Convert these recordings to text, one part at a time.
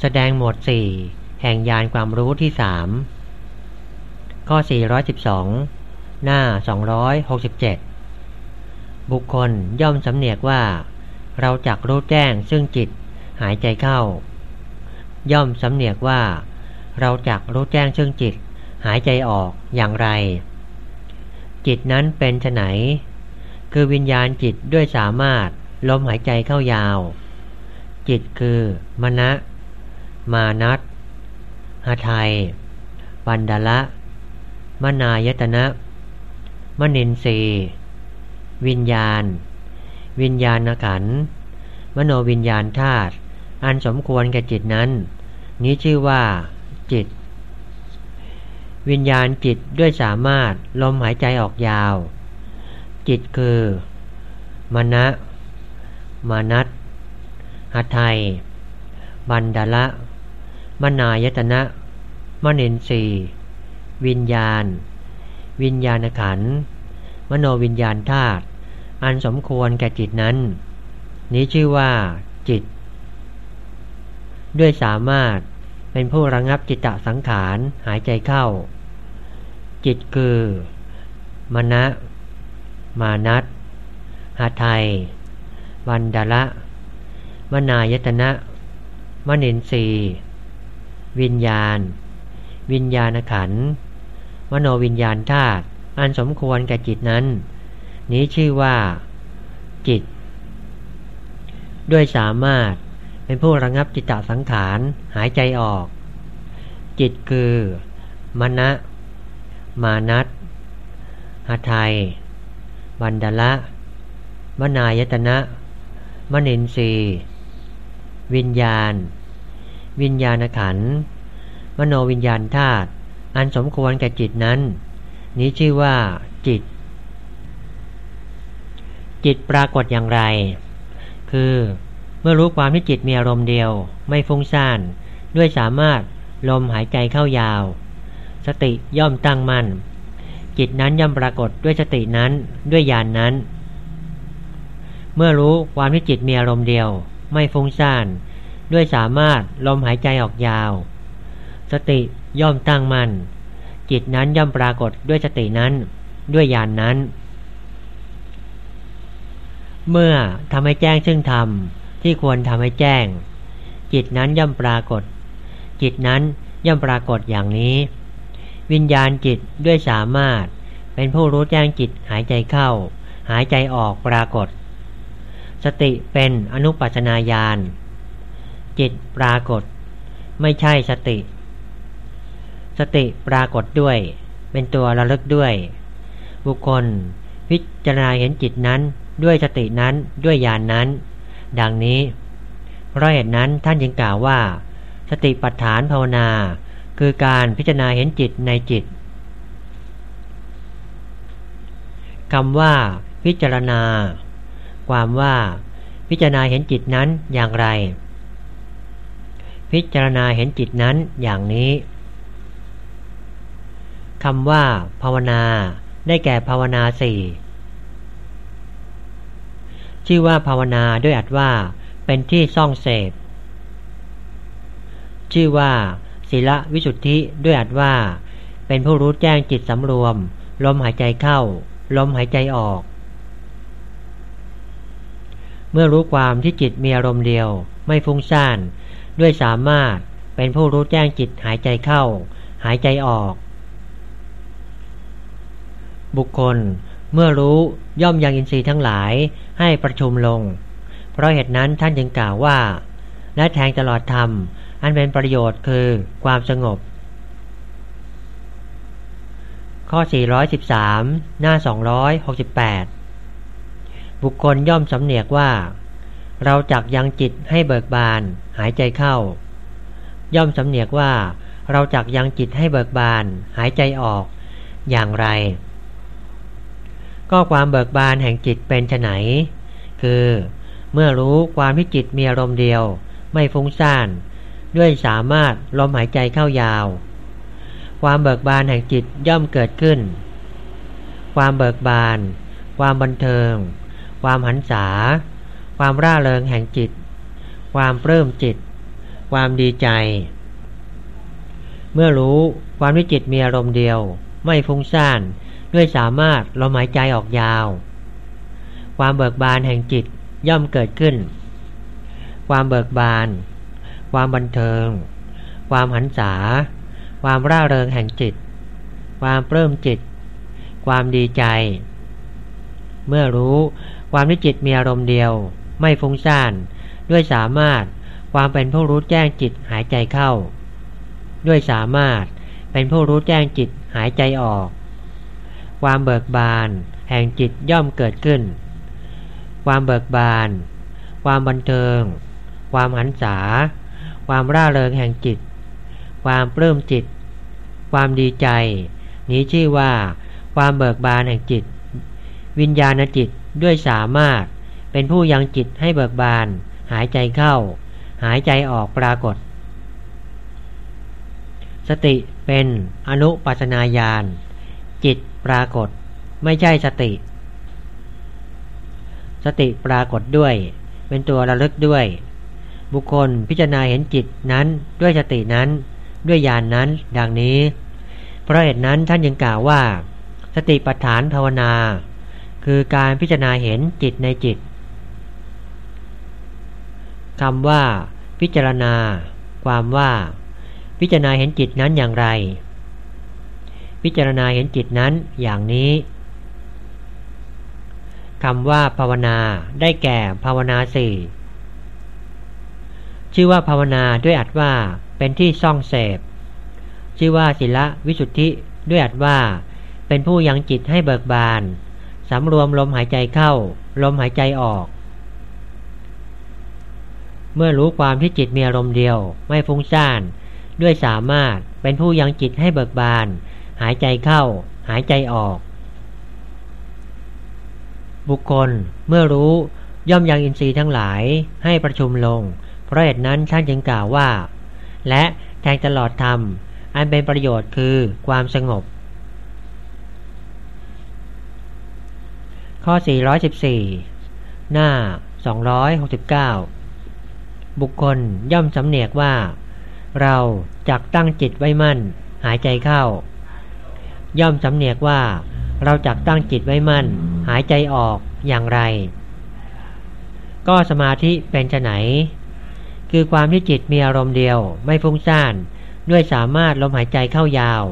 แสดงหมวดสี่แห่งยานความรู้ที่สามข้อ 412 หน้า 267 บุคคลย่อมสำเนียกว่า เราจักรู้แจ้งซึ่งจิตหายใจเข้า ย่อมสำเนียกว่า เราจักรู้แจ้งซึ่งจิตหายใจออกอย่างไร จิตนั้นเป็นไนคือวิญญาณจิตด้วยสามารถลมหายใจเข้ายาว จิตคือมณะ มานัตหไทย ปันดาละมนายตนะ มนินทรีวิญญาณ วิญญาณขัน มโนวิญญาณธาตุ อันสมควรแก่จิตนั้น นี้ชื่อว่า จิต วิญญาณจิตด้วยสามารถลมหายใจออกยาว จิตคือมณะมานัตหไทย บันดาละ มนายตนะมนินทรีวิญญาณ วิญญาณขัน มโนวิญญาณธาตุอันสมควรแก่จิตนั้น นี้ชื่อว่า จิต ด้วยสามารถเป็นผู้ระงับจิตตสังขารหายใจเข้า จิตคือมณะมานัตหาไทย วันดาละ มนายตนะ มนินทรี วิญญาณ วิญญาณขันมโนวิญญาณธาตุอันสมควรแก่จิตนั้น นี้ชื่อว่า จิต ด้วยสามารถเป็นผู้ระงับจิตตสังขารหายใจออก จิตคือมณะ มานัตหไทยบันดละ มนายตนะ มนินทรีวิญญาณ วิญญาณขัน มโนวิญญาณธาตุอันสมควรแก่จิตนั้น นี้ชื่อว่า จิต จิตปรากฏอย่างไร คือเมื่อรู้ความที่จิตมีอารมณ์เดียว ไม่ฟุ้งซ่าน ด้วยสามารถลมหายใจเข้ายาว สติย่อมตั้งมัน่น จิตนั้นย่อมปรากฏด้วยสตินั้นด้วยญาณนนั้น เมื่อรู้ความที่จิตมีอารมณ์เดียว ไม่ฟุ้งซ่าน ด้วยสามารถลมหายใจออกยาว สติย่อมตั้งมัน่นจิตนั้นย่อมปรากฏด้วยสตินั้น ด้วยญาณนนั้น เมื่อทำให้แจ้งซึ่งธรรมที่ควรทำให้แจ้ง จิตนั้นย่อมปรากฏ จิตนั้นย่อมปรากฏอย่างนี้ วิญญาณจิตด้วยสามารถเป็นผู้รู้แจ้งจิตหายใจเข้า หายใจออกปรากฏ สติเป็นอนุปัชนาญาณ จิตปรากฏ ไม่ใช่สติ สติปรากฏด้วย เป็นตัวระลึกด้วย บุคคล พิจารณาเห็นจิตนั้นด้วยสตินั้นด้วยญาณนนั้น ดังนี้ เพราะเหตุนั้นท่านจึงกล่าวว่า สติปัฏฐานภาวนา คือการพิจารณาเห็นจิตในจิตคำว่า พิจารณา ความว่า พิจารณาเห็นจิตนั้นอย่างไร พิจารณาเห็นจิตนั้นอย่างนี้คำว่า ภาวนา ได้แก่ภาวนาสี่ชื่อว่าภาวนาด้วยอัดว่า เป็นที่ซ่องเสพ ชื่อว่า ศีละวิสุทธิด้วยอัดว่า เป็นผู้รู้แจ้งจิตสำรวม ลมหายใจเข้า ลมหายใจออก เมื่อรู้ความที่จิตมีอารมณ์เดียว ไม่ฟุ้งซ่าน ด้วยสามารถเป็นผู้รู้แจ้งจิตหายใจเข้า หายใจออก บุคคลเมื่อรู้ย่อมยังอินทรีย์ทั้งหลายให้ประชุมลง เพราะเหตุนั้นท่านจึงกล่าวว่า และแทงตลอดธรรม อันเป็นประโยชน์คือความสงบ ข้อ 413 หน้า 268 บุคคลย่อมสำเนียกว่า เราจักยังจิตให้เบิกบาน หายใจเข้า ย่อมสำเนียกว่า เราจักยังจิตให้เบิกบาน หายใจออก อย่างไร ก็ความเบิกบานแห่งจิตเป็นไนคือ เมื่อรู้ความที่จิตมีอารมณ์เดียว ไม่ฟุ้งซ่าน ด้วยสามารถลมหายใจเข้ายาว ความเบิกบานแห่งจิตย่อมเกิดขึ้น ความเบิกบาน ความบันเทิง ความหันษา ความร่าเริงแห่งจิต ความเพิ่มจิต ความดีใจ เมื่อรู้ความที่จิตมีอารมณ์เดียว ไม่ฟุ้งซ่านด้วยสามารถลมหายใจออกยาว ความเบิกบานแห่งจิตย่อมเกิดขึ้น ความเบิกบาน ความบันเทิง ความหันษา ความร่าเริงแห่งจิต ความเพิ่มจิต ความดีใจ เมื่อรู้ความที่จิตมีอารมณ์เดียว ไม่ฟุ้งซ่าน ด้วยสามารถความเป็นผู้รู้แจ้งจิตหายใจเข้า ด้วยสามารถเป็นผู้รู้แจ้งจิตหายใจออก ความเบิกบาน แห่งจิตย่อมเกิดขึ้น ความเบิกบาน ความบันเทิง ความหันษา ความร่าเริงแห่งจิต ความปลื้มจิต ความดีใจ นี้ชื่อว่า ความเบิกบานแห่งจิต วิญญาณจิตด้วยสามารถ เป็นผู้ยังจิตให้เบิกบาน หายใจเข้า หายใจออกปรากฏ สติเป็นอนุปัสนาญาณจิตปรากฏ ไม่ใช่สติ สติปรากฏด้วย เป็นตัวระลึกด้วย บุคคลพิจารณาเห็นจิตนั้นด้วยสตินั้น ด้วยญาณนนั้นดังนี้ เพราะเหตุนั้นท่านยังกล่าวว่า สติปัฏฐานภาวนา คือการพิจารณาเห็นจิตในจิต คำว่า พิจารณา ความว่า พิจารณาเห็นจิตนั้นอย่างไร พิจารณาเห็นจิตนั้นอย่างนี้คำว่าภาวนาได้แก่ภาวนาสี่ชื่อว่าภาวนาด้วยอัดว่าเป็นที่ซ่องเสพ ชื่อว่าศิละวิสุทธิด้วยอัดว่า เป็นผู้ยังจิตให้เบิกบานสำรวมลมหายใจเข้า ลมหายใจออก เมื่อรู้ความที่จิตมีอารมณ์เดียว ไม่ฟุ้งซ่าน ด้วยสามารถเป็นผู้ยังจิตให้เบิกบาน หายใจเข้า หายใจออก บุคคลเมื่อรู้ย่อมยังอินทรีย์ทั้งหลายให้ประชุมลง เพราะเหตุนั้นท่านจึงกล่าวว่า และแทงตลอดธรรม อันเป็นประโยชน์คือความสงบ ข้อ 414 หน้า 269 บุคคลย่อมสำเนียกว่า เราจักตั้งจิตไว้มั่น หายใจเข้า ย่อมสำเนียกว่า เราจักตั้งจิตไว้มั่น หายใจออกอย่างไร ก็สมาธิเป็นไฉนคือความที่จิตมีอารมณ์เดียวไม่ฟุ้งซ่านด้วยสามารถลมหายใจเข้ายาว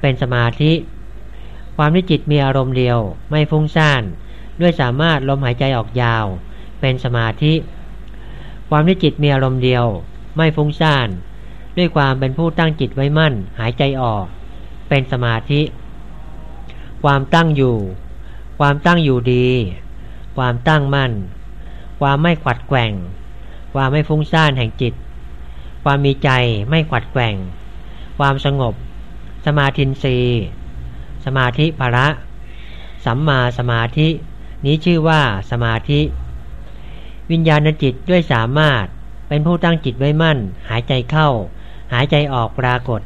เป็นสมาธิ ความที่จิตมีอารมณ์เดียว ไม่ฟุ้งซ่านด้วยสามารถลมหายใจออกยาว เป็นสมาธิ ความที่จิตมีอารมณ์เดียว ไม่ฟุ้งซ่าน ด้วยความเป็นผู้ตั้งจิตไว้มั่น หายใจออก เป็นสมาธิ ความตั้งอยู่ ความตั้งอยู่ดี ความตั้งมั่น ความไม่ขวัดแกว่ง ความไม่ฟุ้งซ่านแห่งจิต ความมีใจไม่ขวัดแกว่ง ความสงบ สมาธินรีสมาธิภระ สัมมาสมาธิ นี้ชื่อว่าสมาธิ วิญญาณจิตด้วยสามารถ เป็นผู้ตั้งจิตไว้มั่น หายใจเข้า หายใจออกปรากฏ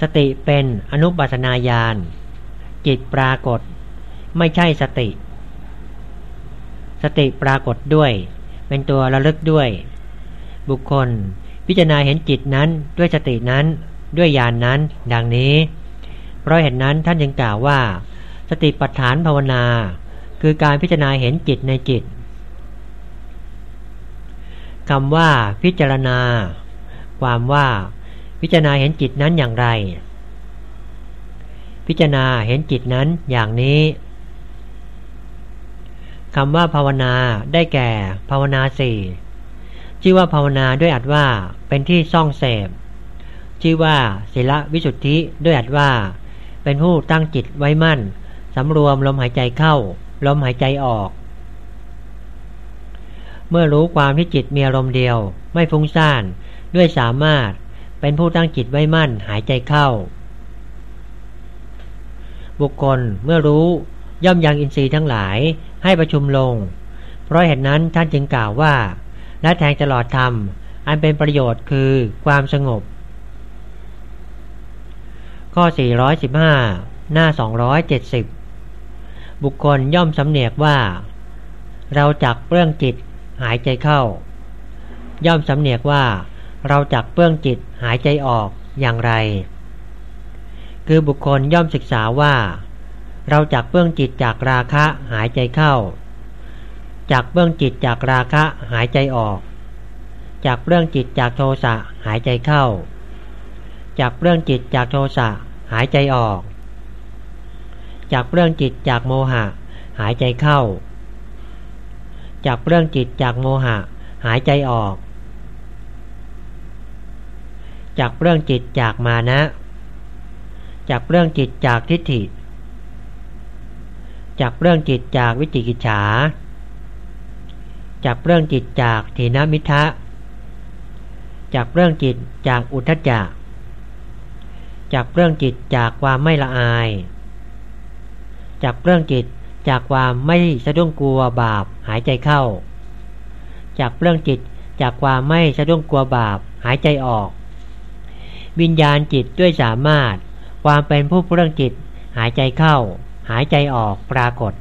สติเป็นอนุปัสนาญาณจิตปรากฏ ไม่ใช่สติ สติปรากฏด้วย เป็นตัวระลึกด้วย บุคคล พิจารณาเห็นจิตนั้นด้วยสตินั้นด้วยญาณนนั้น ดังนี้ เพราะเหตุนนั้นท่านยังกล่าวว่า สติปัฏฐานภาวนา คือการพิจารณาเห็นจิตในจิต คำว่าพิจารณา ความว่า พิจารณาเห็นจิตนั้นอย่างไร พิจารณาเห็นจิตนั้นอย่างนี้คำว่าภาวนาได้แก่ภาวนาสี่ชื่อว่าภาวนาด้วยอัดว่าเป็นที่ซ่องเสพชื่อว่าศิละวิสุทธิด้วยอัดว่า เป็นผู้ตั้งจิตไว้มั่นสำรวมลมหายใจเข้า ลมหายใจออก เมื่อรู้ความที่จิตมีอารมณ์เดียว ไม่ฟุ้งซ่าน ด้วยสามารถเป็นผู้ตั้งจิตไว้มั่นหายใจเข้า บุคคลเมื่อรู้ย่อมยังอินทรีย์ทั้งหลายให้ประชุมลง เพราะเหตุนั้นท่านจึงกล่าวว่า และแทงตลอดธรรม อันเป็นประโยชน์คือความสงบ ข้อ 415 หน้า 270 บุคคลย่อมสำเนียกว่า เราจักเรื่องจิต หายใจเข้า ย่อมสำเนียกว่าเราจักเปื้องจิตหายใจออกอย่างไร คือบุคคลย่อมศึกษาว่า เราจักเปื้องจิตจากราคะหายใจเข้า จากเปื้องจิตจากราคะหายใจออก จากเปื้องจิตจากโทสะหายใจเข้า จากเปื้องจิตจากโทสะหายใจออก จากเปื้องจิตจากโมหะ หายใจเข้า จากเปื้องจิตจากโมหะ หายใจออก จากเรื่องจิตจากมานะ จากเรื่องจิตจากทิฏฐิ จากเรื่องจิตจากวิจิกิจฉา จากเรื่องจิตจากถีนมิทะ จากเรื่องจิตจากอุทจจะจากเรื่องจิตจากความไม่ละอาย จากเรื่องจิต จากความไม่สะดุ้งกลัวบาปหายใจเข้า จากเรื่องจิตจากความไม่สะดุ้งกลัวบาปหายใจออก วิญญาณจิตด้วยสามารถ ความเป็นผู้เรื่องจิต หายใจเข้า หายใจออกปรากฏ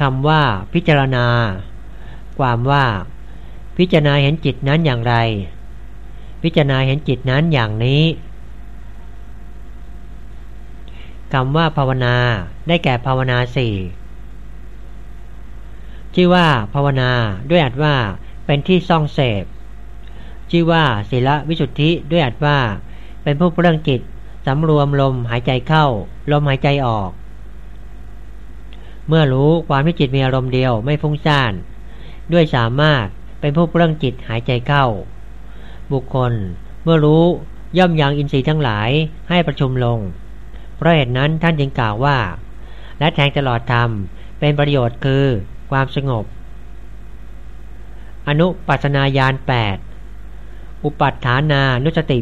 คำว่าพิจารณา ความว่า พิจารณาเห็นจิตนั้นอย่างไร พิจารณาเห็นจิตนั้นอย่างนี้ คำว่าภาวนา ได้แก่ภาวนาสี่ชื่อว่าภาวนาด้วยอัดว่าเป็นที่ซ่องเสพชื่อว่าศีลวิสุทธิด้วยอัดว่า เป็นผู้เรื่องจิตสำรวมลมหายใจเข้า ลมหายใจออก เมื่อรู้ความที่จิตมีอารมณ์เดียวไม่ฟุ้งซ่าน ด้วยสามารถเป็นผู้เรื่องจิตหายใจเข้า บุคคล เมื่อรู้ย่อมยังอินทรีย์ทั้งหลายให้ประชุมลง พราะเหตุนั้นท่านจึงกล่าวว่า และแทงตลอดธรรมเป็นประโยชน์คือความสงบ อนุปัสนาญาณ8อุปัฏฐานานุสติ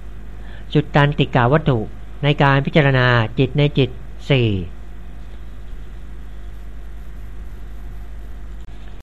8 จุดตันติกาวัตถุในการพิจารณาจิตในจิต 4